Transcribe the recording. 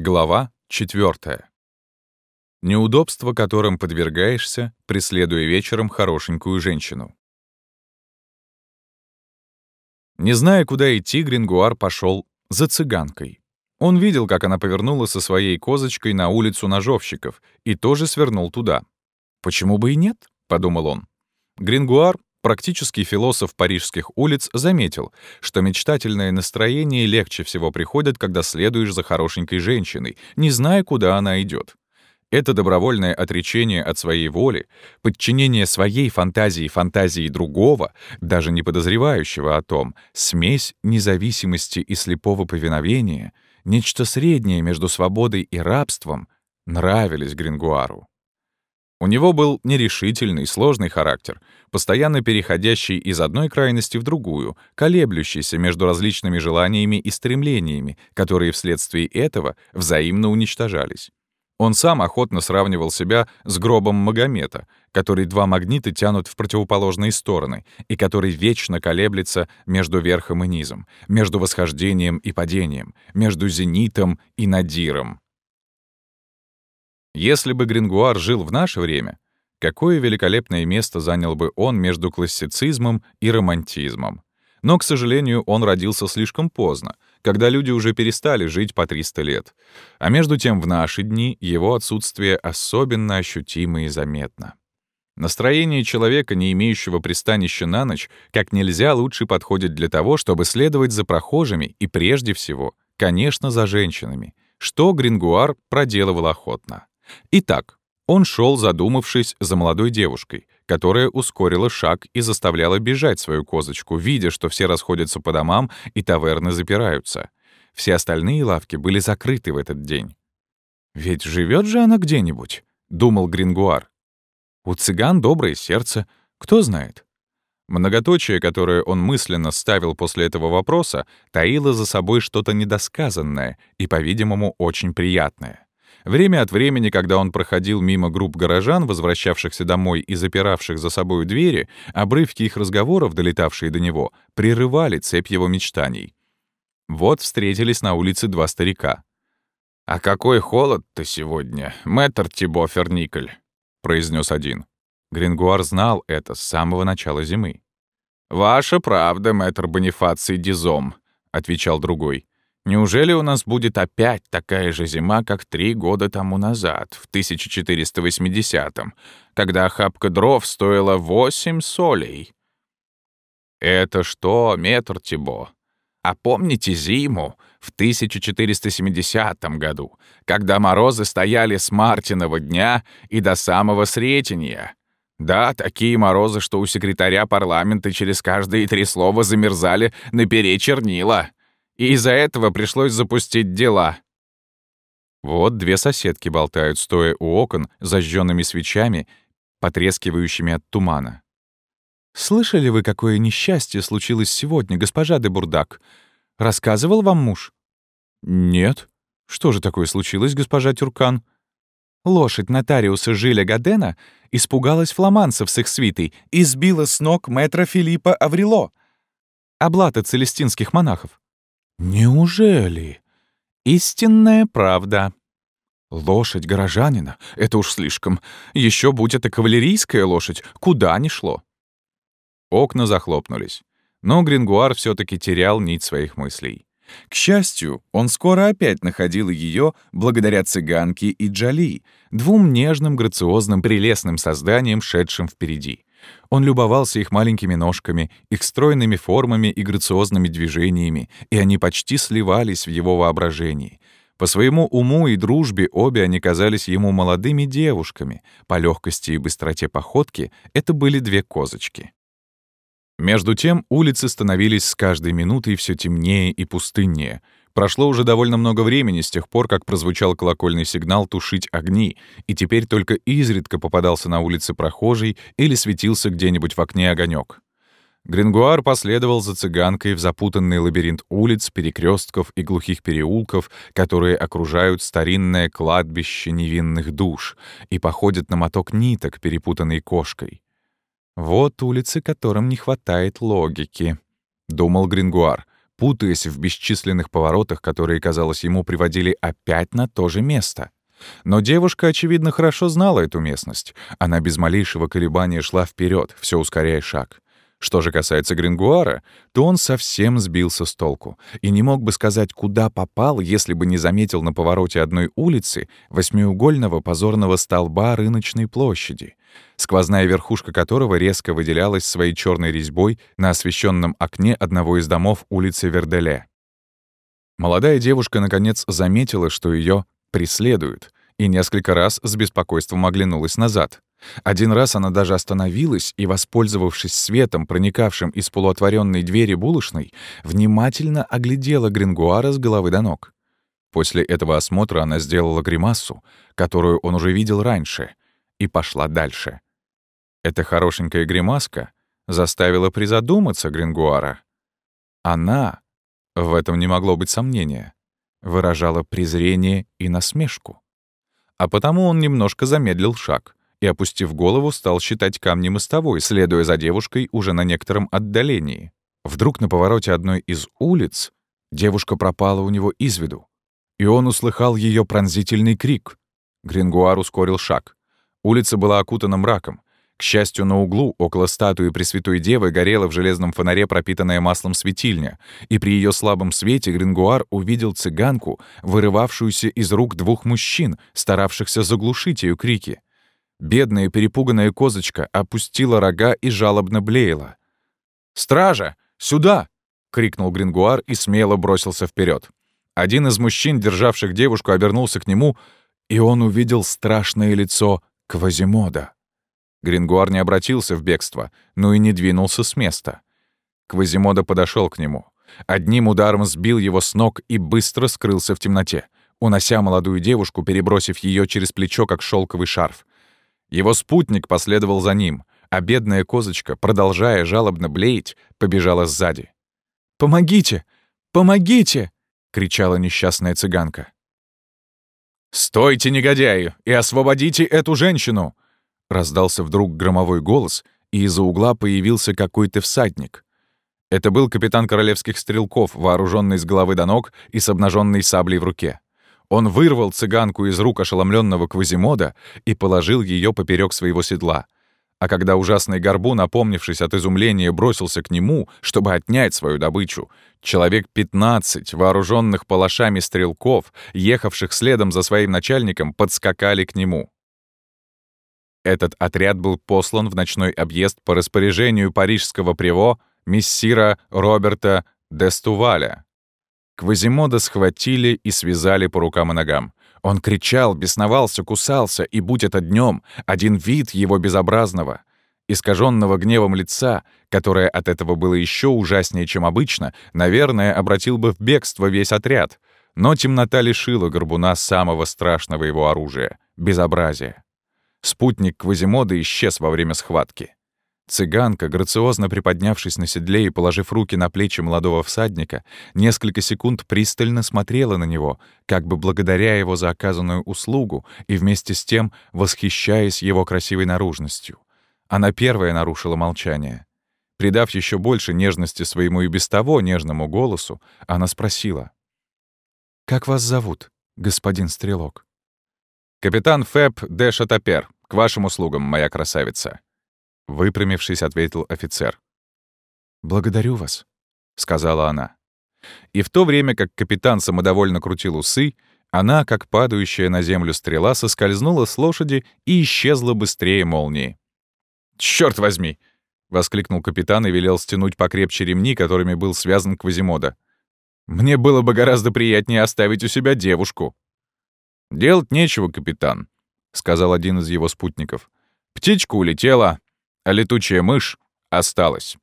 Глава 4. Неудобства, которым подвергаешься, преследуя вечером хорошенькую женщину. Не зная, куда идти, Грингуар пошел за цыганкой. Он видел, как она повернула со своей козочкой на улицу ножовщиков и тоже свернул туда. «Почему бы и нет?» — подумал он. Грингуар Практический философ парижских улиц заметил, что мечтательное настроение легче всего приходит, когда следуешь за хорошенькой женщиной, не зная, куда она идет. Это добровольное отречение от своей воли, подчинение своей фантазии фантазии другого, даже не подозревающего о том, смесь независимости и слепого повиновения, нечто среднее между свободой и рабством, нравились Грингуару. У него был нерешительный, сложный характер, постоянно переходящий из одной крайности в другую, колеблющийся между различными желаниями и стремлениями, которые вследствие этого взаимно уничтожались. Он сам охотно сравнивал себя с гробом Магомета, который два магнита тянут в противоположные стороны и который вечно колеблется между верхом и низом, между восхождением и падением, между зенитом и надиром. Если бы Грингуар жил в наше время, какое великолепное место занял бы он между классицизмом и романтизмом. Но, к сожалению, он родился слишком поздно, когда люди уже перестали жить по 300 лет. А между тем в наши дни его отсутствие особенно ощутимо и заметно. Настроение человека, не имеющего пристанища на ночь, как нельзя лучше подходит для того, чтобы следовать за прохожими и прежде всего, конечно, за женщинами, что Грингуар проделывал охотно. Итак, он шел, задумавшись за молодой девушкой, которая ускорила шаг и заставляла бежать свою козочку, видя, что все расходятся по домам и таверны запираются. Все остальные лавки были закрыты в этот день. «Ведь живет же она где-нибудь», — думал Грингуар. «У цыган доброе сердце, кто знает». Многоточие, которое он мысленно ставил после этого вопроса, таило за собой что-то недосказанное и, по-видимому, очень приятное. Время от времени, когда он проходил мимо групп горожан, возвращавшихся домой и запиравших за собой двери, обрывки их разговоров, долетавшие до него, прерывали цепь его мечтаний. Вот встретились на улице два старика. «А какой холод-то сегодня, мэтр Тибо Ферникль!» — произнес один. Грингуар знал это с самого начала зимы. «Ваша правда, мэтр Бонифаций Дизом», — отвечал другой. Неужели у нас будет опять такая же зима, как три года тому назад, в 1480-м, когда охапка дров стоила восемь солей? Это что, метр Тибо? А помните зиму в 1470 году, когда морозы стояли с мартиного дня и до самого Сретения? Да, такие морозы, что у секретаря парламента через каждые три слова замерзали на пере чернила и из-за этого пришлось запустить дела. Вот две соседки болтают, стоя у окон, зажженными свечами, потрескивающими от тумана. «Слышали вы, какое несчастье случилось сегодня, госпожа де Бурдак? Рассказывал вам муж?» «Нет. Что же такое случилось, госпожа Тюркан?» Лошадь нотариуса Жиля Гадена испугалась фламанцев с их свитой и сбила с ног мэтра Филиппа Аврило, облата целестинских монахов. «Неужели?» «Истинная правда». «Лошадь горожанина? Это уж слишком. Еще будь это кавалерийская лошадь, куда ни шло». Окна захлопнулись. Но Грингуар все таки терял нить своих мыслей. К счастью, он скоро опять находил ее благодаря цыганке и Джали, двум нежным, грациозным, прелестным созданиям, шедшим впереди. Он любовался их маленькими ножками, их стройными формами и грациозными движениями, и они почти сливались в его воображении. По своему уму и дружбе обе они казались ему молодыми девушками. По легкости и быстроте походки это были две козочки. Между тем улицы становились с каждой минутой все темнее и пустыннее — Прошло уже довольно много времени с тех пор, как прозвучал колокольный сигнал «тушить огни», и теперь только изредка попадался на улице прохожий или светился где-нибудь в окне огонек. Грингуар последовал за цыганкой в запутанный лабиринт улиц, перекрестков и глухих переулков, которые окружают старинное кладбище невинных душ и походят на моток ниток, перепутанный кошкой. «Вот улицы, которым не хватает логики», — думал Грингуар — путаясь в бесчисленных поворотах, которые, казалось, ему приводили опять на то же место. Но девушка, очевидно, хорошо знала эту местность. Она без малейшего колебания шла вперед, все ускоряя шаг. Что же касается Грингуара, то он совсем сбился с толку и не мог бы сказать, куда попал, если бы не заметил на повороте одной улицы восьмиугольного позорного столба рыночной площади, сквозная верхушка которого резко выделялась своей черной резьбой на освещенном окне одного из домов улицы Верделе. Молодая девушка, наконец, заметила, что ее преследуют, и несколько раз с беспокойством оглянулась назад. Один раз она даже остановилась и, воспользовавшись светом, проникавшим из полуотворенной двери булочной, внимательно оглядела Грингуара с головы до ног. После этого осмотра она сделала гримасу, которую он уже видел раньше, и пошла дальше. Эта хорошенькая гримаска заставила призадуматься Грингуара. Она, в этом не могло быть сомнения, выражала презрение и насмешку. А потому он немножко замедлил шаг и, опустив голову, стал считать камни мостовой, следуя за девушкой уже на некотором отдалении. Вдруг на повороте одной из улиц девушка пропала у него из виду, и он услыхал ее пронзительный крик. Грингуар ускорил шаг. Улица была окутана мраком. К счастью, на углу, около статуи Пресвятой Девы, горела в железном фонаре пропитанная маслом светильня, и при ее слабом свете Грингуар увидел цыганку, вырывавшуюся из рук двух мужчин, старавшихся заглушить ее крики. Бедная перепуганная козочка опустила рога и жалобно блеяла. «Стража! Сюда!» — крикнул Грингуар и смело бросился вперед. Один из мужчин, державших девушку, обернулся к нему, и он увидел страшное лицо Квазимода. Грингуар не обратился в бегство, но и не двинулся с места. Квазимода подошел к нему. Одним ударом сбил его с ног и быстро скрылся в темноте, унося молодую девушку, перебросив ее через плечо, как шелковый шарф. Его спутник последовал за ним, а бедная козочка, продолжая жалобно блеять, побежала сзади. «Помогите! Помогите!» — кричала несчастная цыганка. «Стойте, негодяи, и освободите эту женщину!» Раздался вдруг громовой голос, и из-за угла появился какой-то всадник. Это был капитан королевских стрелков, вооруженный с головы до ног и с обнаженной саблей в руке. Он вырвал цыганку из рук ошеломленного Квазимода и положил ее поперек своего седла. А когда ужасный горбу, напомнившись от изумления, бросился к нему, чтобы отнять свою добычу, человек 15 вооруженных палашами стрелков, ехавших следом за своим начальником, подскакали к нему. Этот отряд был послан в ночной объезд по распоряжению парижского приво мессира Роберта Дестуваля, Квазимода схватили и связали по рукам и ногам. Он кричал, бесновался, кусался, и, будь это днем, один вид его безобразного, искаженного гневом лица, которое от этого было еще ужаснее, чем обычно, наверное, обратил бы в бегство весь отряд. Но темнота лишила Горбуна самого страшного его оружия — безобразия. Спутник Квазимода исчез во время схватки. Цыганка, грациозно приподнявшись на седле и положив руки на плечи молодого всадника, несколько секунд пристально смотрела на него, как бы благодаря его за оказанную услугу и вместе с тем восхищаясь его красивой наружностью. Она первая нарушила молчание. Придав еще больше нежности своему и без того нежному голосу, она спросила. «Как вас зовут, господин Стрелок?» «Капитан Фэб де Шатапер, к вашим услугам, моя красавица», Выпрямившись, ответил офицер. «Благодарю вас», — сказала она. И в то время, как капитан самодовольно крутил усы, она, как падающая на землю стрела, соскользнула с лошади и исчезла быстрее молнии. «Чёрт возьми!» — воскликнул капитан и велел стянуть покрепче ремни, которыми был связан Квазимода. «Мне было бы гораздо приятнее оставить у себя девушку». «Делать нечего, капитан», — сказал один из его спутников. «Птичка улетела, летучая мышь осталась.